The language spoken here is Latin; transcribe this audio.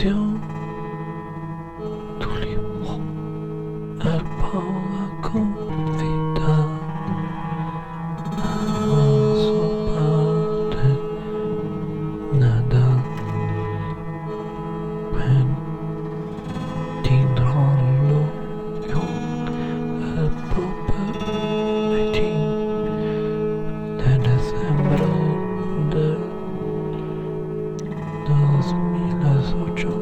tien tous les mots à Paula confida nada ben tindrollo io al popa e ti de dezembro de dos mil 作者